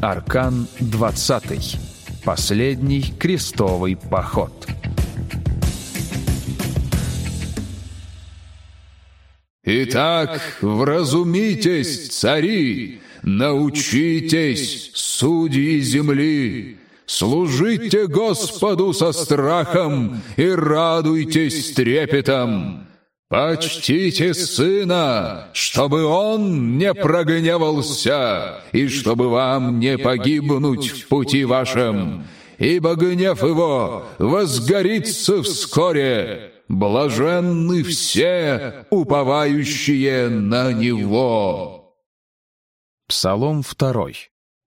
Аркан 20. Последний крестовый поход. «Итак, вразумитесь, цари, научитесь, судьи земли, служите Господу со страхом и радуйтесь трепетом». «Почтите сына, чтобы он не прогневался, и чтобы вам не погибнуть в пути вашем, ибо гнев его возгорится вскоре. Блаженны все, уповающие на него». Псалом 2.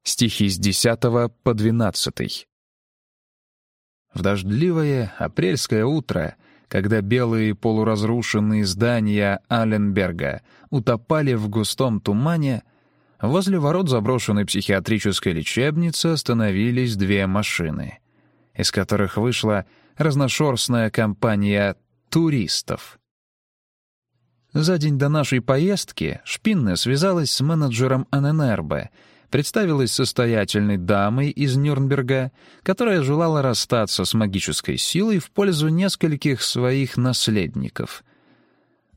Стихи с 10 по 12. В дождливое апрельское утро — когда белые полуразрушенные здания Алленберга утопали в густом тумане, возле ворот заброшенной психиатрической лечебницы остановились две машины, из которых вышла разношерстная компания туристов. За день до нашей поездки Шпинна связалась с менеджером ННРБ — представилась состоятельной дамой из Нюрнберга, которая желала расстаться с магической силой в пользу нескольких своих наследников.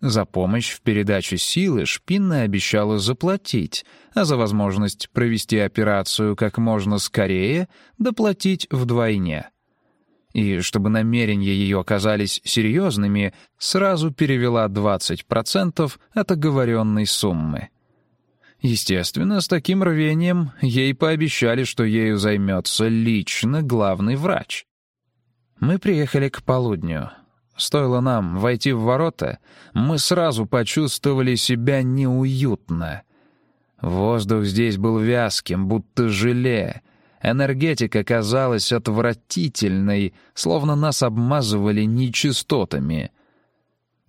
За помощь в передаче силы Шпинна обещала заплатить, а за возможность провести операцию как можно скорее доплатить вдвойне. И чтобы намерения ее оказались серьезными, сразу перевела 20% от оговоренной суммы. Естественно, с таким рвением ей пообещали, что ею займется лично главный врач. Мы приехали к полудню. Стоило нам войти в ворота, мы сразу почувствовали себя неуютно. Воздух здесь был вязким, будто желе. Энергетика казалась отвратительной, словно нас обмазывали нечистотами.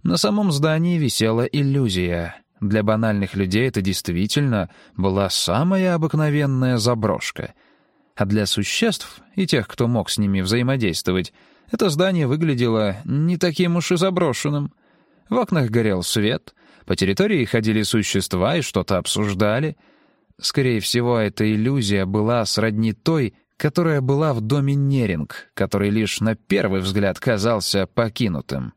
На самом здании висела иллюзия — для банальных людей это действительно была самая обыкновенная заброшка. А для существ и тех, кто мог с ними взаимодействовать, это здание выглядело не таким уж и заброшенным. В окнах горел свет, по территории ходили существа и что-то обсуждали. Скорее всего, эта иллюзия была сродни той, которая была в доме Неринг, который лишь на первый взгляд казался покинутым.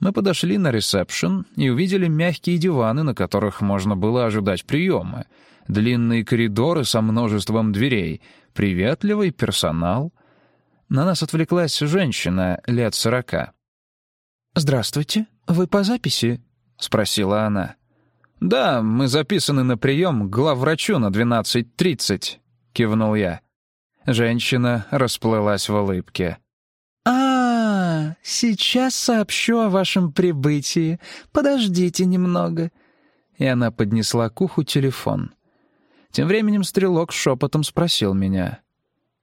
Мы подошли на ресепшн и увидели мягкие диваны, на которых можно было ожидать приема, длинные коридоры со множеством дверей, приветливый персонал. На нас отвлеклась женщина лет сорока. «Здравствуйте, вы по записи?» — спросила она. «Да, мы записаны на прием к главврачу на 12.30», — кивнул я. Женщина расплылась в улыбке. «А, сейчас сообщу о вашем прибытии. Подождите немного». И она поднесла к уху телефон. Тем временем стрелок шепотом спросил меня.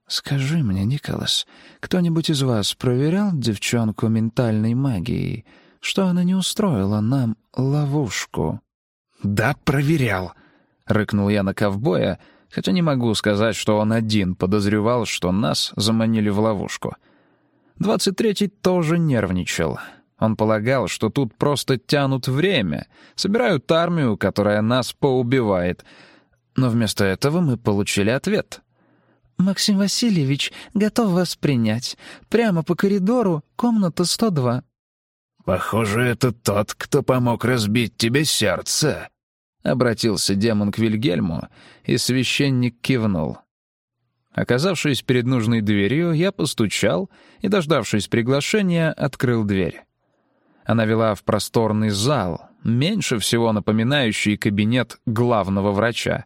«Скажи мне, Николас, кто-нибудь из вас проверял девчонку ментальной магией, что она не устроила нам ловушку?» «Да, проверял», — рыкнул я на ковбоя, хотя не могу сказать, что он один подозревал, что нас заманили в ловушку — Двадцать третий тоже нервничал. Он полагал, что тут просто тянут время, собирают армию, которая нас поубивает. Но вместо этого мы получили ответ. «Максим Васильевич готов вас принять. Прямо по коридору, комната 102». «Похоже, это тот, кто помог разбить тебе сердце», — обратился демон к Вильгельму, и священник кивнул. Оказавшись перед нужной дверью, я постучал и, дождавшись приглашения, открыл дверь. Она вела в просторный зал, меньше всего напоминающий кабинет главного врача.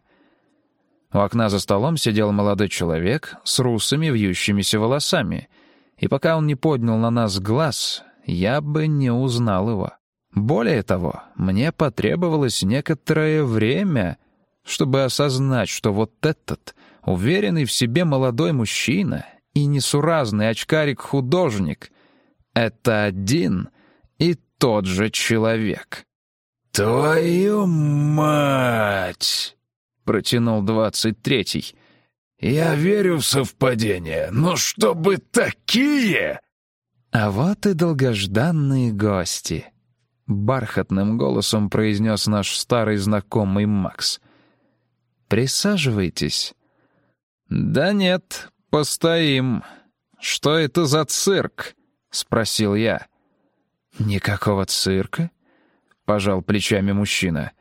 У окна за столом сидел молодой человек с русыми вьющимися волосами, и пока он не поднял на нас глаз, я бы не узнал его. Более того, мне потребовалось некоторое время, чтобы осознать, что вот этот Уверенный в себе молодой мужчина и несуразный очкарик-художник — это один и тот же человек. «Твою мать!» — протянул двадцать третий. «Я верю в совпадение, но чтобы такие...» «А вот и долгожданные гости», — бархатным голосом произнес наш старый знакомый Макс. «Присаживайтесь». «Да нет, постоим. Что это за цирк?» — спросил я. «Никакого цирка», — пожал плечами мужчина.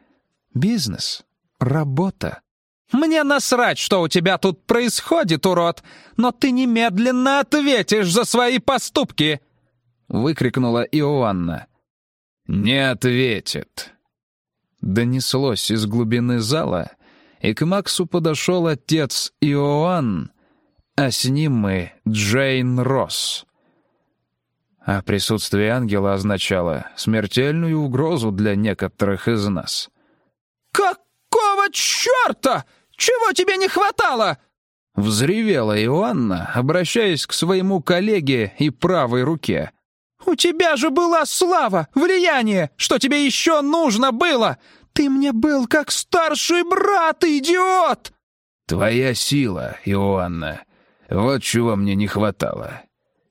«Бизнес, работа». «Мне насрать, что у тебя тут происходит, урод, но ты немедленно ответишь за свои поступки!» — выкрикнула Иоанна. «Не ответит!» Донеслось из глубины зала, и к Максу подошел отец Иоанн, а с ним мы Джейн Росс. А присутствие ангела означало смертельную угрозу для некоторых из нас. «Какого черта? Чего тебе не хватало?» Взревела Иоанна, обращаясь к своему коллеге и правой руке. «У тебя же была слава, влияние! Что тебе еще нужно было? Ты мне был как старший брат, идиот!» «Твоя сила, Иоанна. Вот чего мне не хватало.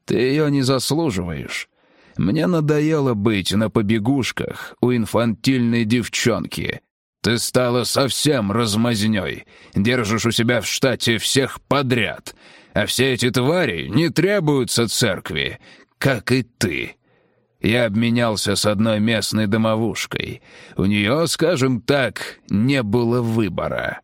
Ты ее не заслуживаешь. Мне надоело быть на побегушках у инфантильной девчонки. Ты стала совсем размазнёй, держишь у себя в штате всех подряд, а все эти твари не требуются церкви, как и ты. Я обменялся с одной местной домовушкой. У нее, скажем так, не было выбора.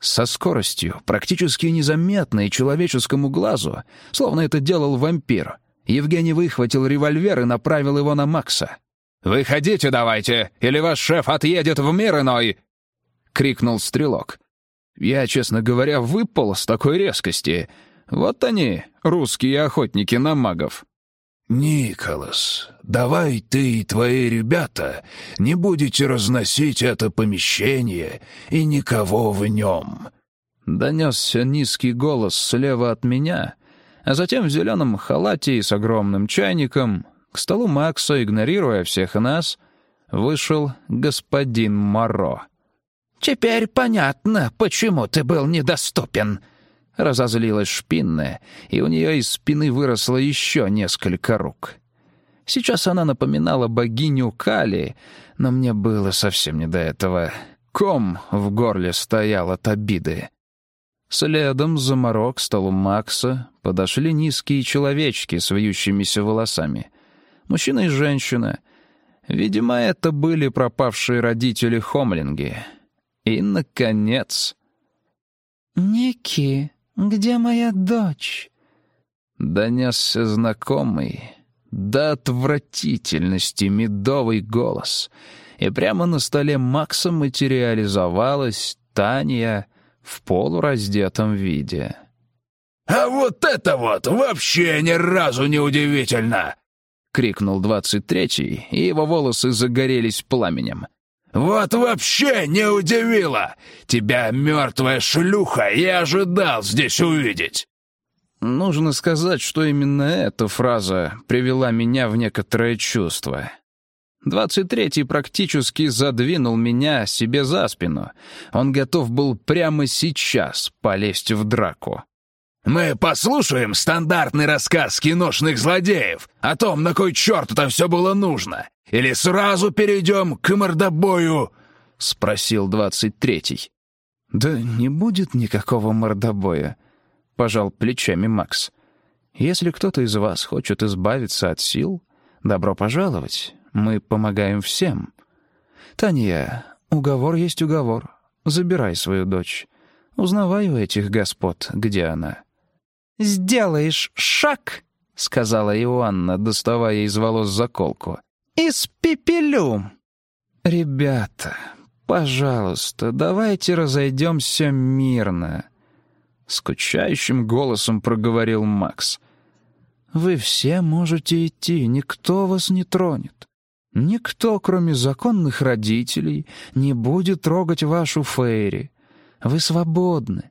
Со скоростью, практически незаметной человеческому глазу, словно это делал вампир, Евгений выхватил револьвер и направил его на Макса. «Выходите давайте, или ваш шеф отъедет в мир иной!» — крикнул стрелок. Я, честно говоря, выпал с такой резкости. Вот они, русские охотники на магов. «Николас, давай ты и твои ребята не будете разносить это помещение и никого в нем». Донесся низкий голос слева от меня, а затем в зеленом халате и с огромным чайником к столу Макса, игнорируя всех нас, вышел господин Моро. «Теперь понятно, почему ты был недоступен», Разозлилась шпинная, и у нее из спины выросло еще несколько рук. Сейчас она напоминала богиню Кали, но мне было совсем не до этого. Ком в горле стоял от обиды. Следом за морок к столу Макса подошли низкие человечки с вьющимися волосами. Мужчина и женщина. Видимо, это были пропавшие родители Хомлинги. И, наконец... «Ники», «Где моя дочь?» Донесся знакомый, до отвратительности медовый голос, и прямо на столе Макса материализовалась Таня в полураздетом виде. «А вот это вот вообще ни разу не удивительно!» — крикнул двадцать третий, и его волосы загорелись пламенем. «Вот вообще не удивило! Тебя, мертвая шлюха, я ожидал здесь увидеть!» Нужно сказать, что именно эта фраза привела меня в некоторое чувство. Двадцать третий практически задвинул меня себе за спину. Он готов был прямо сейчас полезть в драку. «Мы послушаем стандартный рассказ киношных злодеев о том, на кой черт это все было нужно, или сразу перейдем к мордобою?» — спросил двадцать третий. «Да не будет никакого мордобоя», — пожал плечами Макс. «Если кто-то из вас хочет избавиться от сил, добро пожаловать, мы помогаем всем. Таня, уговор есть уговор. Забирай свою дочь. Узнавай у этих господ, где она». «Сделаешь шаг», — сказала Иоанна, доставая из волос заколку, — «испепелю». «Ребята, пожалуйста, давайте разойдемся мирно», — скучающим голосом проговорил Макс. «Вы все можете идти, никто вас не тронет. Никто, кроме законных родителей, не будет трогать вашу Фейри. Вы свободны.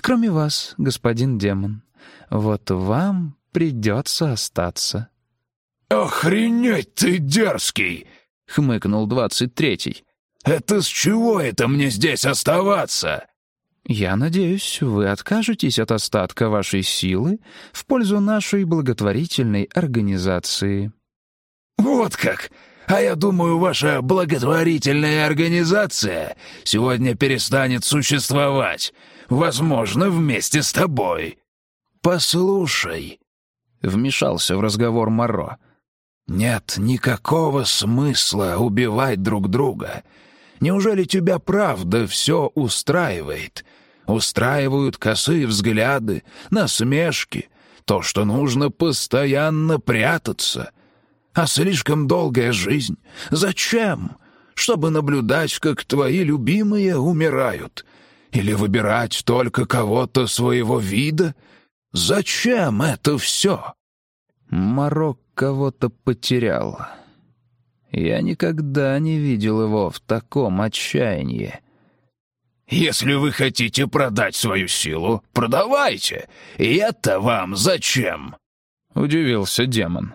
Кроме вас, господин демон. Вот вам придется остаться». «Охренеть ты дерзкий!» — хмыкнул двадцать третий. «Это с чего это мне здесь оставаться?» «Я надеюсь, вы откажетесь от остатка вашей силы в пользу нашей благотворительной организации». «Вот как! А я думаю, ваша благотворительная организация сегодня перестанет существовать. Возможно, вместе с тобой. Послушай, — вмешался в разговор Моро, — нет никакого смысла убивать друг друга. Неужели тебя правда все устраивает? Устраивают косые взгляды, насмешки, то, что нужно постоянно прятаться — а слишком долгая жизнь. Зачем? Чтобы наблюдать, как твои любимые умирают? Или выбирать только кого-то своего вида? Зачем это все?» Марок кого-то потерял. Я никогда не видел его в таком отчаянии. «Если вы хотите продать свою силу, продавайте. И это вам зачем?» — удивился демон.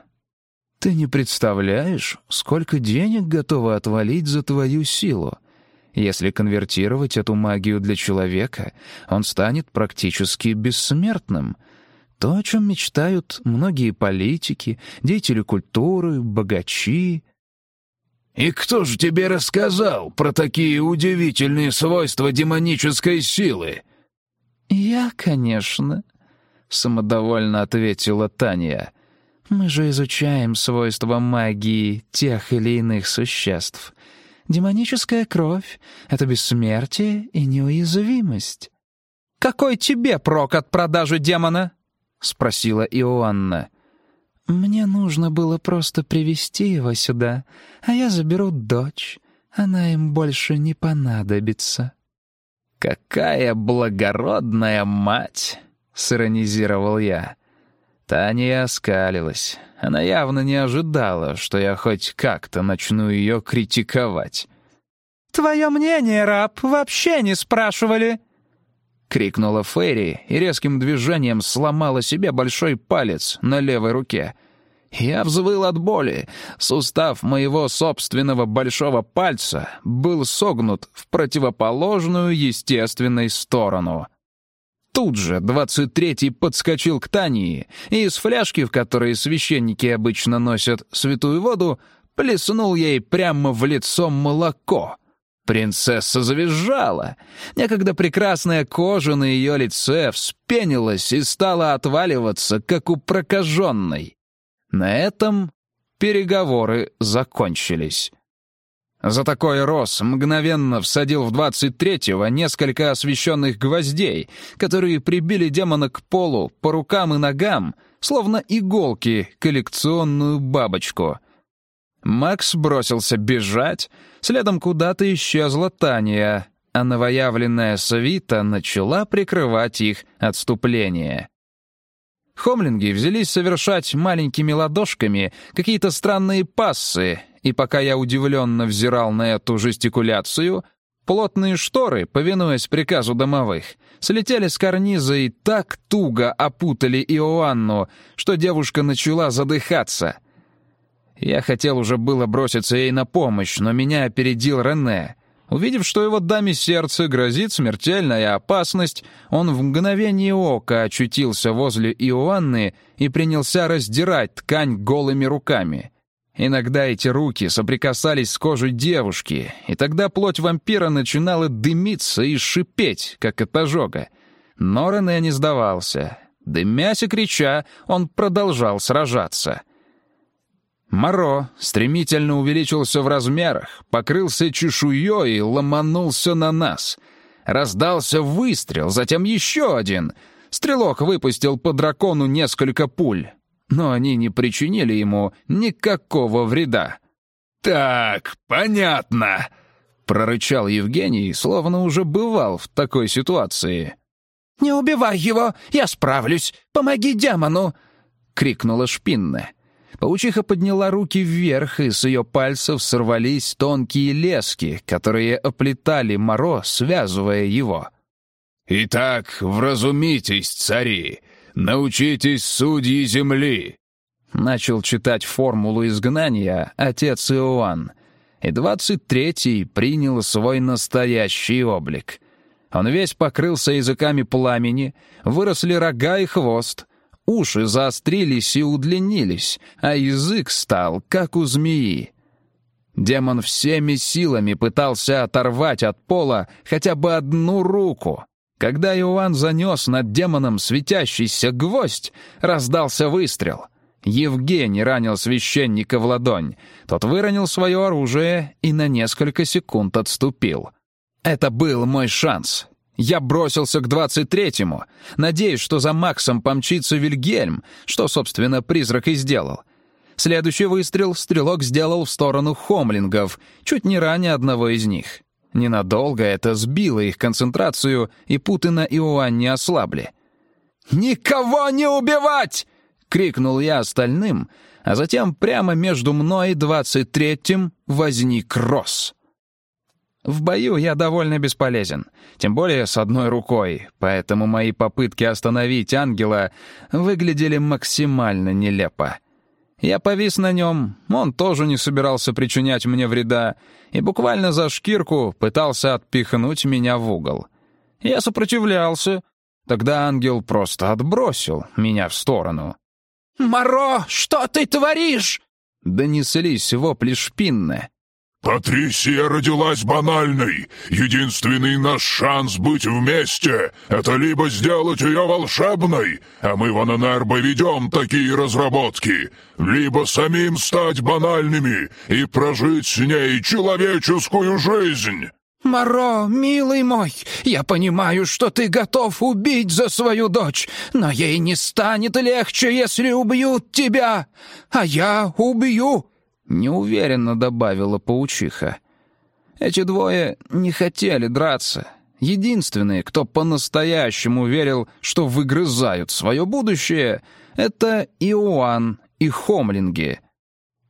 Ты не представляешь, сколько денег готовы отвалить за твою силу. Если конвертировать эту магию для человека, он станет практически бессмертным. То, о чем мечтают многие политики, деятели культуры, богачи. «И кто же тебе рассказал про такие удивительные свойства демонической силы?» «Я, конечно», — самодовольно ответила Таня. Мы же изучаем свойства магии тех или иных существ. Демоническая кровь — это бессмертие и неуязвимость. «Какой тебе прок от продажи демона?» — спросила Иоанна. «Мне нужно было просто привести его сюда, а я заберу дочь. Она им больше не понадобится». «Какая благородная мать!» — сиронизировал я. Таня оскалилась. Она явно не ожидала, что я хоть как-то начну ее критиковать. «Твое мнение, раб, вообще не спрашивали!» Крикнула Ферри и резким движением сломала себе большой палец на левой руке. Я взвыл от боли. Сустав моего собственного большого пальца был согнут в противоположную естественной сторону — Тут же двадцать третий подскочил к Тании и из фляжки, в которой священники обычно носят святую воду, плеснул ей прямо в лицо молоко. Принцесса завизжала. Некогда прекрасная кожа на ее лице вспенилась и стала отваливаться, как у прокаженной. На этом переговоры закончились. За такой рос мгновенно всадил в двадцать третьего несколько освещенных гвоздей, которые прибили демона к полу по рукам и ногам, словно иголки, коллекционную бабочку. Макс бросился бежать, следом куда-то исчезла Таня, а новоявленная свита начала прикрывать их отступление. Хомлинги взялись совершать маленькими ладошками какие-то странные пассы, и пока я удивленно взирал на эту жестикуляцию, плотные шторы, повинуясь приказу домовых, слетели с карниза и так туго опутали Иоанну, что девушка начала задыхаться. Я хотел уже было броситься ей на помощь, но меня опередил Рене. Увидев, что его даме сердце грозит смертельная опасность, он в мгновение ока очутился возле Иоанны и принялся раздирать ткань голыми руками — Иногда эти руки соприкасались с кожей девушки, и тогда плоть вампира начинала дымиться и шипеть, как от ожога. Но Рене не сдавался. Дымясь и крича, он продолжал сражаться. Моро стремительно увеличился в размерах, покрылся чешуей и ломанулся на нас. Раздался выстрел, затем еще один. Стрелок выпустил по дракону несколько пуль но они не причинили ему никакого вреда. «Так, понятно», — прорычал Евгений, словно уже бывал в такой ситуации. «Не убивай его, я справлюсь, помоги демону!» — крикнула Шпинна. Паучиха подняла руки вверх, и с ее пальцев сорвались тонкие лески, которые оплетали Моро, связывая его. «Итак, вразумитесь, цари, «Научитесь, судьи земли!» Начал читать формулу изгнания отец Иоанн, и двадцать третий принял свой настоящий облик. Он весь покрылся языками пламени, выросли рога и хвост, уши заострились и удлинились, а язык стал, как у змеи. Демон всеми силами пытался оторвать от пола хотя бы одну руку. Когда Иоанн занес над демоном светящийся гвоздь, раздался выстрел. Евгений ранил священника в ладонь. Тот выронил свое оружие и на несколько секунд отступил. Это был мой шанс. Я бросился к двадцать третьему, надеясь, что за Максом помчится Вильгельм, что, собственно, призрак и сделал. Следующий выстрел стрелок сделал в сторону хомлингов, чуть не ранее одного из них. Ненадолго это сбило их концентрацию, и Путина и Уан не ослабли. «Никого не убивать!» — крикнул я остальным, а затем прямо между мной и двадцать третьим возник Росс. В бою я довольно бесполезен, тем более с одной рукой, поэтому мои попытки остановить ангела выглядели максимально нелепо. Я повис на нем, он тоже не собирался причинять мне вреда, и буквально за шкирку пытался отпихнуть меня в угол. Я сопротивлялся. Тогда ангел просто отбросил меня в сторону. «Моро, что ты творишь?» Донеслись вопли шпинны. «Патрисия родилась банальной. Единственный наш шанс быть вместе — это либо сделать ее волшебной, а мы в Ананербо ведем такие разработки, либо самим стать банальными и прожить с ней человеческую жизнь». «Моро, милый мой, я понимаю, что ты готов убить за свою дочь, но ей не станет легче, если убьют тебя, а я убью». Неуверенно добавила паучиха. Эти двое не хотели драться. Единственные, кто по-настоящему верил, что выгрызают свое будущее, это Иоанн и Хомлинги.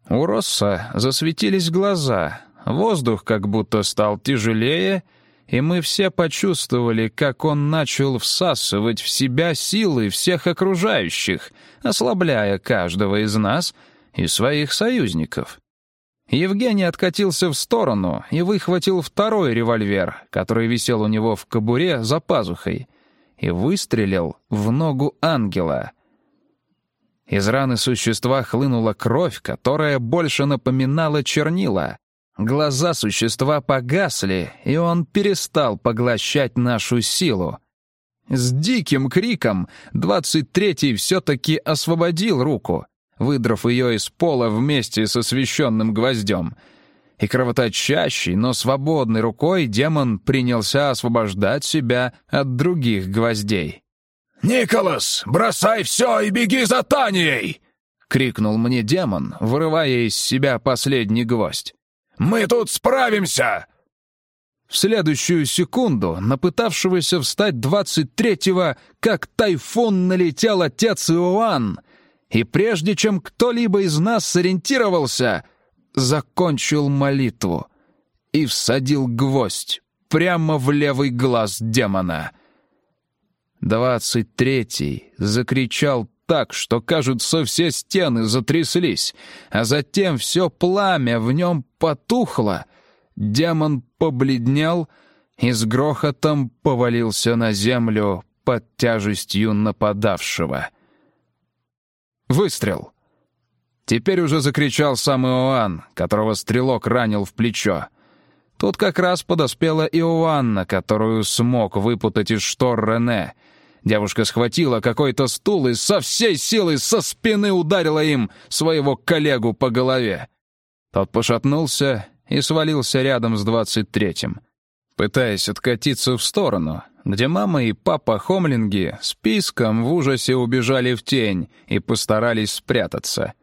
У Росса засветились глаза, воздух как будто стал тяжелее, и мы все почувствовали, как он начал всасывать в себя силы всех окружающих, ослабляя каждого из нас — и своих союзников. Евгений откатился в сторону и выхватил второй револьвер, который висел у него в кобуре за пазухой, и выстрелил в ногу ангела. Из раны существа хлынула кровь, которая больше напоминала чернила. Глаза существа погасли, и он перестал поглощать нашу силу. С диким криком двадцать третий все-таки освободил руку — выдрав ее из пола вместе со священным гвоздем. И кровоточащей, но свободной рукой демон принялся освобождать себя от других гвоздей. «Николас, бросай все и беги за Танией!» — крикнул мне демон, вырывая из себя последний гвоздь. «Мы тут справимся!» В следующую секунду на пытавшегося встать двадцать третьего, как тайфун, налетел отец Иоанн и прежде чем кто-либо из нас сориентировался, закончил молитву и всадил гвоздь прямо в левый глаз демона. Двадцать третий закричал так, что, кажется, все стены затряслись, а затем все пламя в нем потухло. Демон побледнел и с грохотом повалился на землю под тяжестью нападавшего — Выстрел. Теперь уже закричал сам Иоанн, которого стрелок ранил в плечо. Тут как раз подоспела Иоанна, которую смог выпутать из штор Рене. Девушка схватила какой-то стул и со всей силы со спины ударила им своего коллегу по голове. Тот пошатнулся и свалился рядом с двадцать третьим. Пытаясь откатиться в сторону, где мама и папа Хомлинги с писком в ужасе убежали в тень и постарались спрятаться.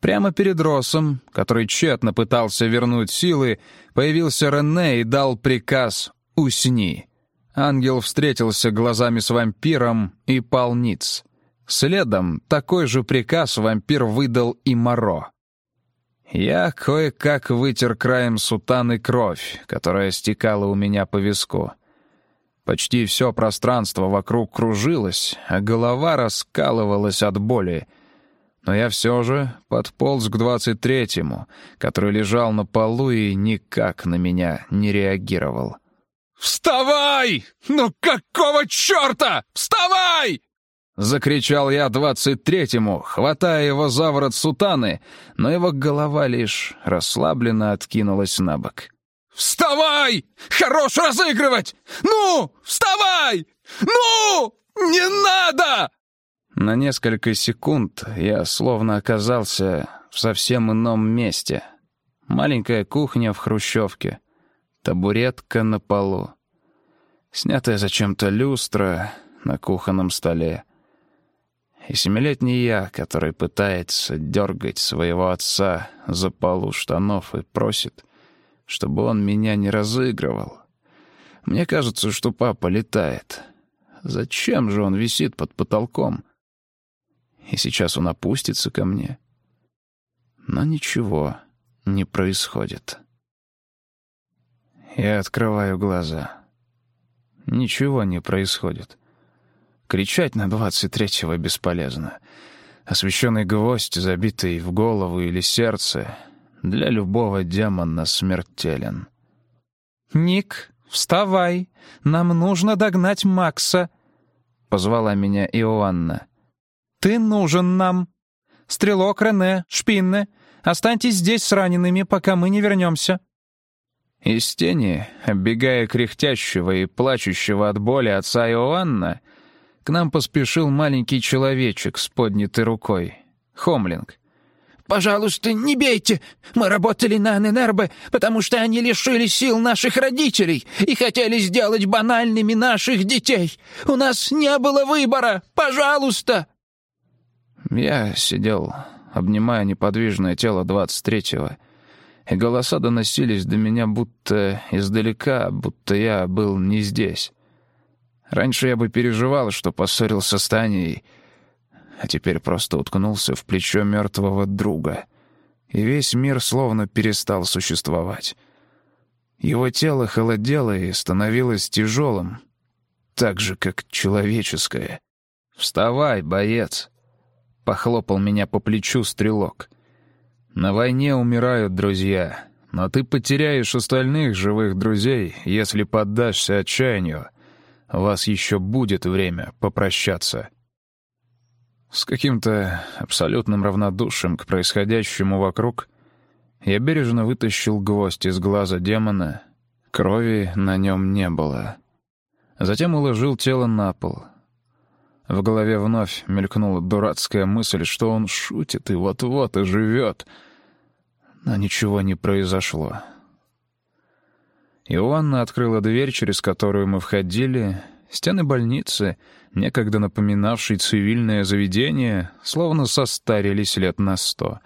Прямо перед Росом, который тщетно пытался вернуть силы, появился Рене и дал приказ «Усни». Ангел встретился глазами с вампиром и пал ниц. Следом такой же приказ вампир выдал и Моро. Я кое-как вытер краем сутаны кровь, которая стекала у меня по виску. Почти все пространство вокруг кружилось, а голова раскалывалась от боли. Но я все же подполз к двадцать третьему, который лежал на полу и никак на меня не реагировал. «Вставай! Ну какого черта? Вставай!» — закричал я двадцать третьему, хватая его за ворот сутаны, но его голова лишь расслабленно откинулась на бок. «Вставай! Хорош разыгрывать! Ну, вставай! Ну, не надо!» На несколько секунд я словно оказался в совсем ином месте. Маленькая кухня в хрущевке, табуретка на полу, снятая зачем-то люстра на кухонном столе. И семилетний я, который пытается дергать своего отца за полу штанов и просит, чтобы он меня не разыгрывал. Мне кажется, что папа летает. Зачем же он висит под потолком? И сейчас он опустится ко мне. Но ничего не происходит. Я открываю глаза. Ничего не происходит. Кричать на двадцать третьего бесполезно. Освещенный гвоздь, забитый в голову или сердце, для любого демона смертелен. «Ник, вставай! Нам нужно догнать Макса!» — позвала меня Иоанна. «Ты нужен нам! Стрелок, Рене, Шпинне, останьтесь здесь с ранеными, пока мы не вернемся!» Из тени, оббегая кряхтящего и плачущего от боли отца Иоанна, к нам поспешил маленький человечек с поднятой рукой. Хомлинг. «Пожалуйста, не бейте! Мы работали на Аненербе, потому что они лишили сил наших родителей и хотели сделать банальными наших детей. У нас не было выбора! Пожалуйста!» Я сидел, обнимая неподвижное тело двадцать третьего, и голоса доносились до меня будто издалека, будто я был не здесь. Раньше я бы переживал, что поссорился с Таней, а теперь просто уткнулся в плечо мертвого друга, и весь мир словно перестал существовать. Его тело холодело и становилось тяжелым, так же, как человеческое. «Вставай, боец!» — похлопал меня по плечу стрелок. «На войне умирают друзья, но ты потеряешь остальных живых друзей, если поддашься отчаянию. У вас еще будет время попрощаться». С каким-то абсолютным равнодушием к происходящему вокруг я бережно вытащил гвоздь из глаза демона. Крови на нем не было. Затем уложил тело на пол. В голове вновь мелькнула дурацкая мысль, что он шутит и вот-вот оживет — но ничего не произошло. Иоанна открыла дверь, через которую мы входили. Стены больницы, некогда напоминавшей цивильное заведение, словно состарились лет на сто,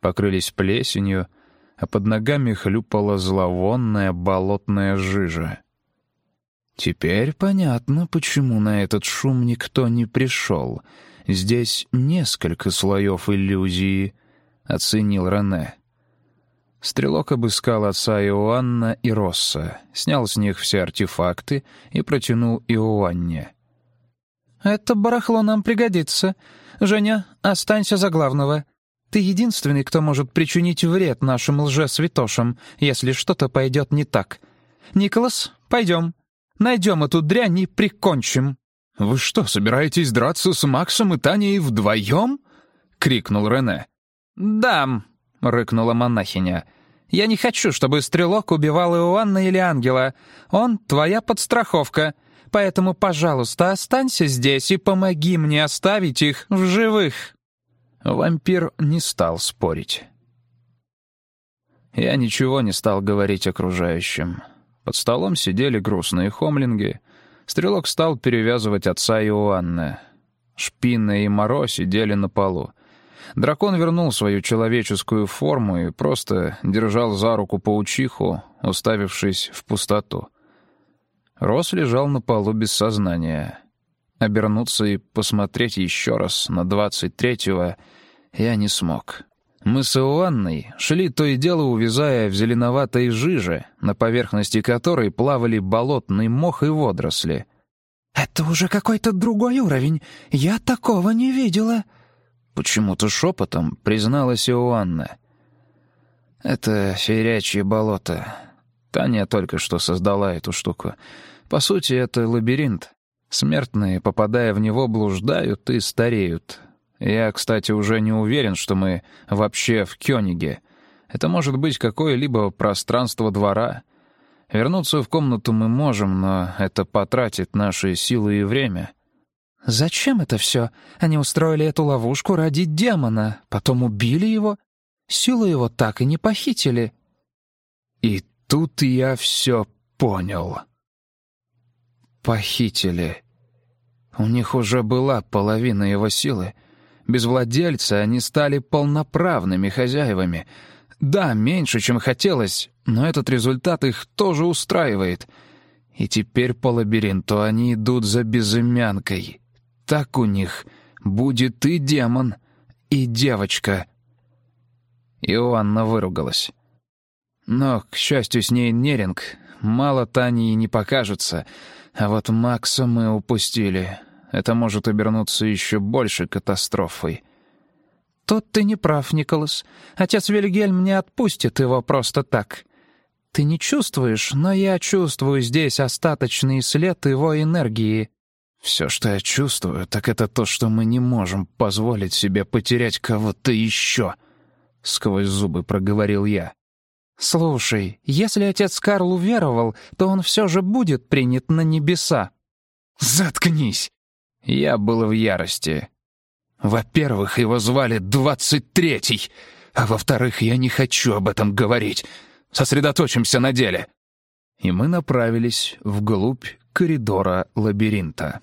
покрылись плесенью, а под ногами хлюпала зловонная болотная жижа. Теперь понятно, почему на этот шум никто не пришел. Здесь несколько слоев иллюзии, — оценил Рене. Стрелок обыскал отца Иоанна и Росса, снял с них все артефакты и протянул Иоанне. «Это барахло нам пригодится. Женя, останься за главного. Ты единственный, кто может причинить вред нашим лжесвятошам, если что-то пойдет не так. Николас, пойдем. Найдем эту дрянь и прикончим». «Вы что, собираетесь драться с Максом и Таней вдвоем?» — крикнул Рене. «Да», — рыкнула монахиня. Я не хочу, чтобы стрелок убивал Иоанна или ангела. Он — твоя подстраховка. Поэтому, пожалуйста, останься здесь и помоги мне оставить их в живых». Вампир не стал спорить. Я ничего не стал говорить окружающим. Под столом сидели грустные хомлинги. Стрелок стал перевязывать отца Иоанна. Шпина и Моро сидели на полу. Дракон вернул свою человеческую форму и просто держал за руку паучиху, уставившись в пустоту. Рос лежал на полу без сознания. Обернуться и посмотреть еще раз на двадцать третьего я не смог. Мы с Иоанной шли то и дело, увязая в зеленоватой жиже, на поверхности которой плавали болотный мох и водоросли. «Это уже какой-то другой уровень. Я такого не видела», Почему-то шепотом призналась Иоанна. «Это феерячье болото. Таня только что создала эту штуку. По сути, это лабиринт. Смертные, попадая в него, блуждают и стареют. Я, кстати, уже не уверен, что мы вообще в Кёниге. Это может быть какое-либо пространство двора. Вернуться в комнату мы можем, но это потратит наши силы и время. «Зачем это все? Они устроили эту ловушку ради демона, потом убили его. Силу его так и не похитили». И тут я все понял. Похитили. У них уже была половина его силы. Без владельца они стали полноправными хозяевами. Да, меньше, чем хотелось, но этот результат их тоже устраивает. И теперь по лабиринту они идут за безымянкой. Так у них будет и демон, и девочка. Иоанна выругалась. Но, к счастью, с ней Неринг. Мало Тани и не покажется. А вот Макса мы упустили. Это может обернуться еще больше катастрофой. «Тут ты не прав, Николас. Отец Вильгельм не отпустит его просто так. Ты не чувствуешь, но я чувствую здесь остаточный след его энергии». «Все, что я чувствую, так это то, что мы не можем позволить себе потерять кого-то еще», — сквозь зубы проговорил я. «Слушай, если отец Карл уверовал, то он все же будет принят на небеса». «Заткнись!» Я был в ярости. Во-первых, его звали Двадцать Третий, а во-вторых, я не хочу об этом говорить. Сосредоточимся на деле. И мы направились вглубь коридора лабиринта.